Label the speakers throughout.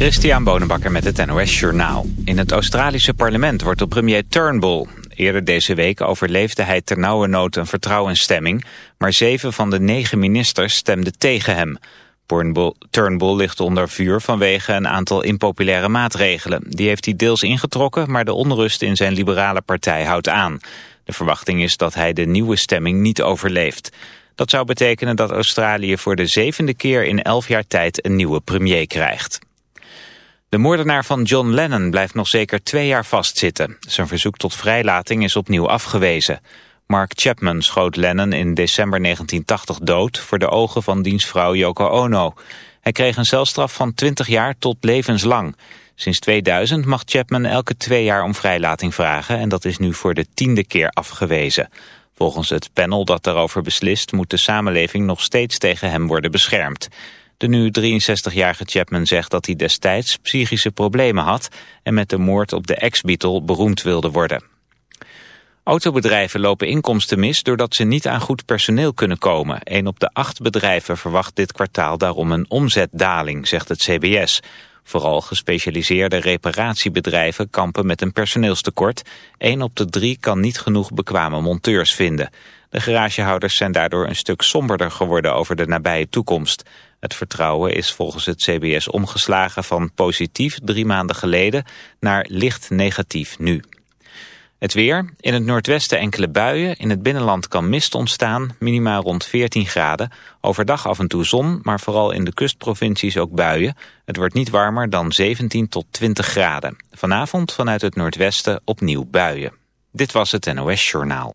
Speaker 1: Christian Bonenbakker met het NOS Journaal. In het Australische parlement wordt op premier Turnbull. Eerder deze week overleefde hij ternauwernood een vertrouwensstemming... maar zeven van de negen ministers stemden tegen hem. Turnbull ligt onder vuur vanwege een aantal impopulaire maatregelen. Die heeft hij deels ingetrokken, maar de onrust in zijn liberale partij houdt aan. De verwachting is dat hij de nieuwe stemming niet overleeft. Dat zou betekenen dat Australië voor de zevende keer in elf jaar tijd een nieuwe premier krijgt. De moordenaar van John Lennon blijft nog zeker twee jaar vastzitten. Zijn verzoek tot vrijlating is opnieuw afgewezen. Mark Chapman schoot Lennon in december 1980 dood... voor de ogen van dienstvrouw Yoko Ono. Hij kreeg een celstraf van 20 jaar tot levenslang. Sinds 2000 mag Chapman elke twee jaar om vrijlating vragen... en dat is nu voor de tiende keer afgewezen. Volgens het panel dat daarover beslist... moet de samenleving nog steeds tegen hem worden beschermd. De nu 63-jarige Chapman zegt dat hij destijds psychische problemen had... en met de moord op de ex-Beatle beroemd wilde worden. Autobedrijven lopen inkomsten mis doordat ze niet aan goed personeel kunnen komen. Een op de acht bedrijven verwacht dit kwartaal daarom een omzetdaling, zegt het CBS. Vooral gespecialiseerde reparatiebedrijven kampen met een personeelstekort. Een op de drie kan niet genoeg bekwame monteurs vinden. De garagehouders zijn daardoor een stuk somberder geworden over de nabije toekomst. Het vertrouwen is volgens het CBS omgeslagen van positief drie maanden geleden naar licht negatief nu. Het weer. In het noordwesten enkele buien. In het binnenland kan mist ontstaan. Minima rond 14 graden. Overdag af en toe zon, maar vooral in de kustprovincies ook buien. Het wordt niet warmer dan 17 tot 20 graden. Vanavond vanuit het noordwesten opnieuw buien. Dit was het NOS Journaal.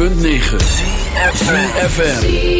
Speaker 2: 106.9
Speaker 3: FM.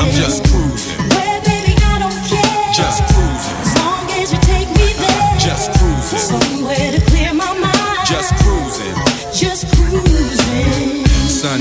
Speaker 4: I'm just cruising.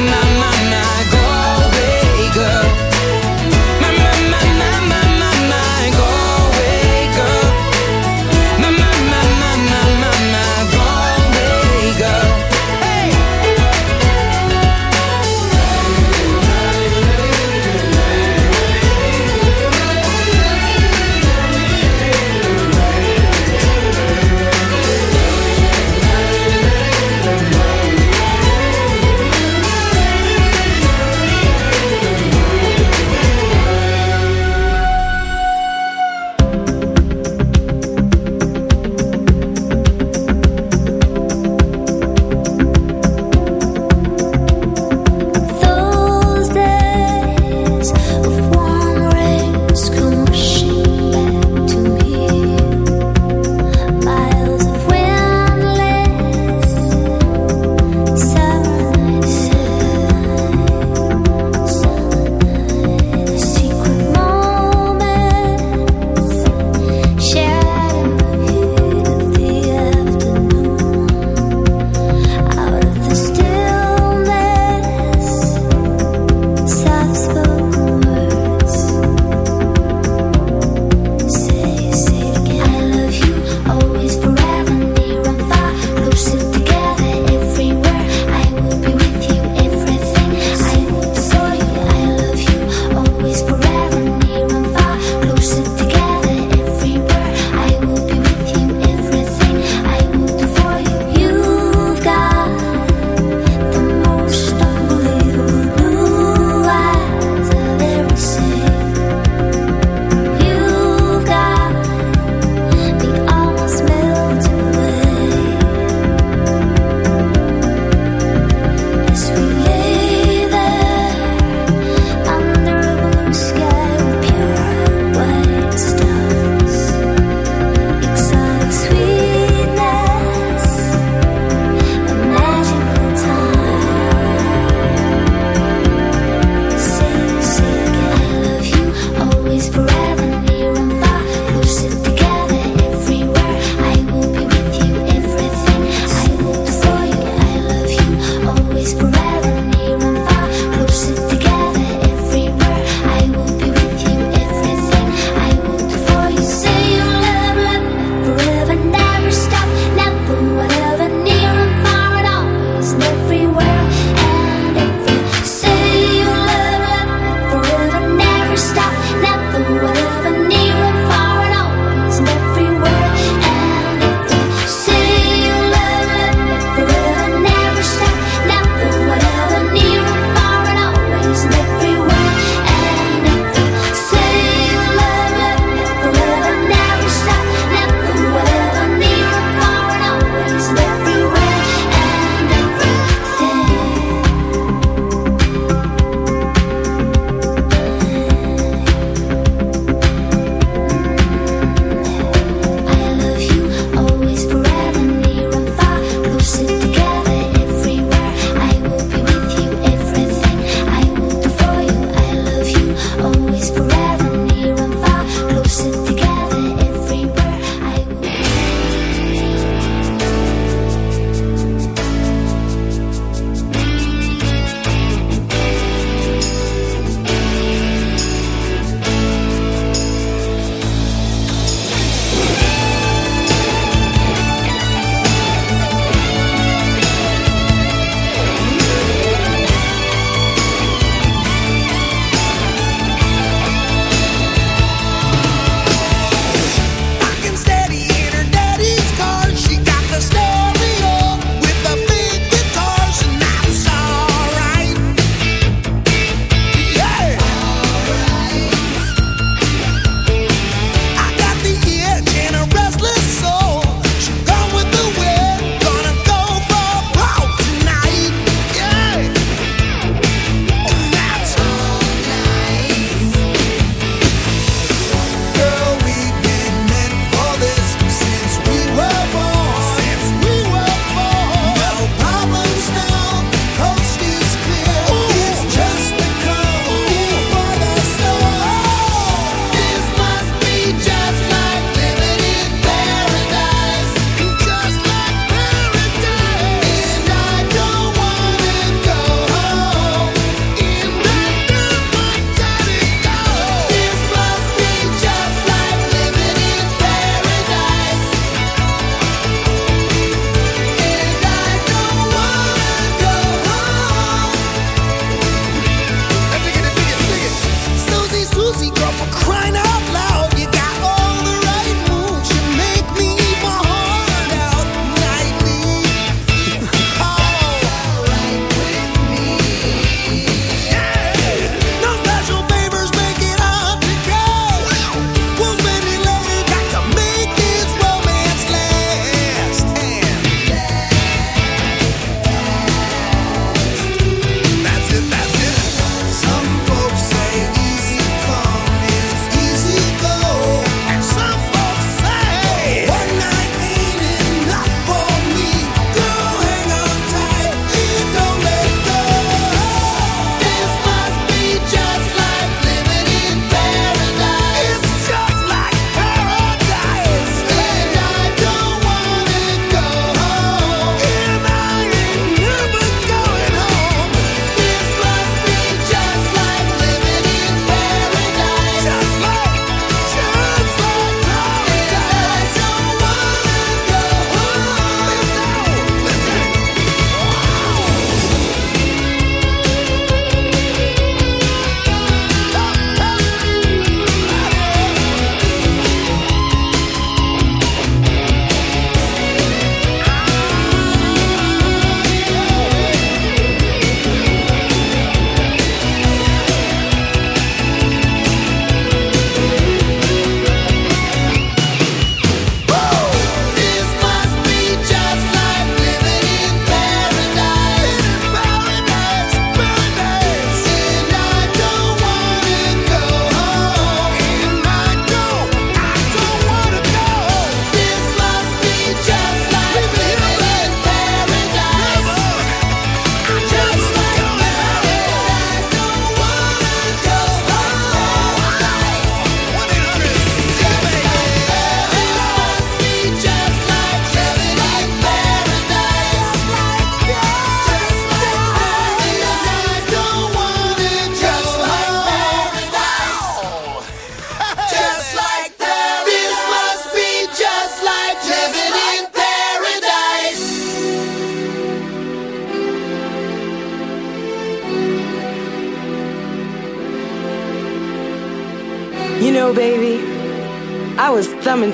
Speaker 5: My, my,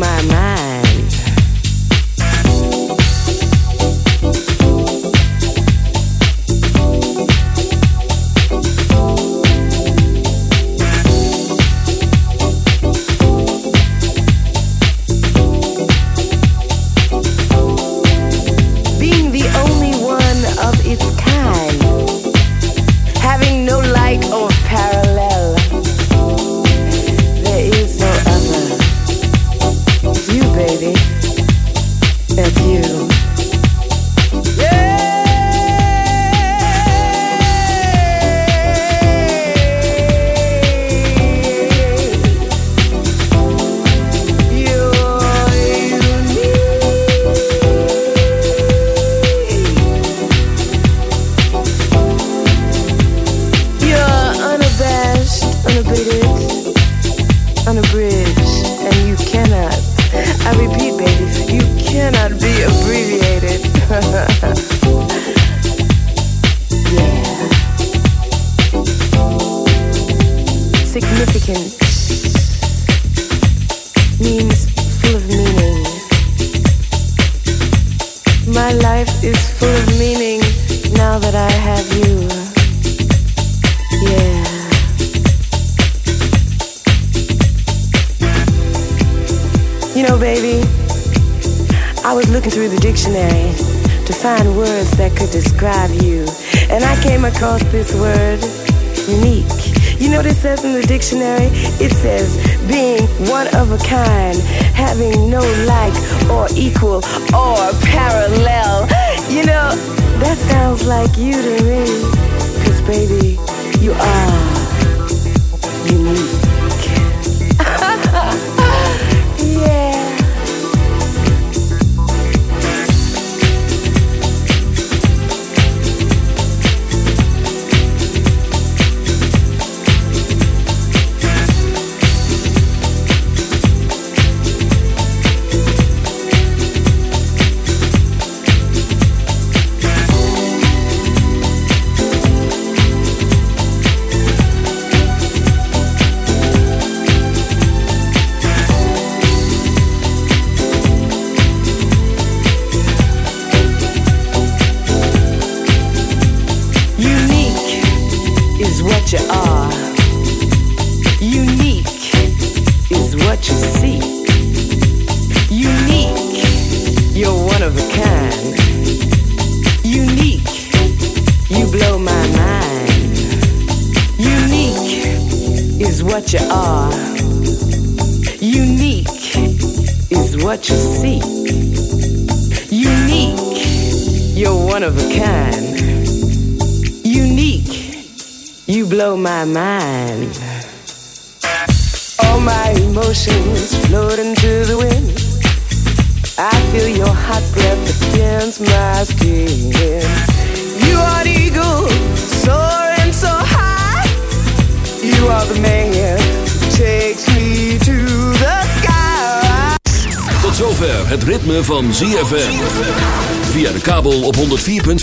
Speaker 6: my mind.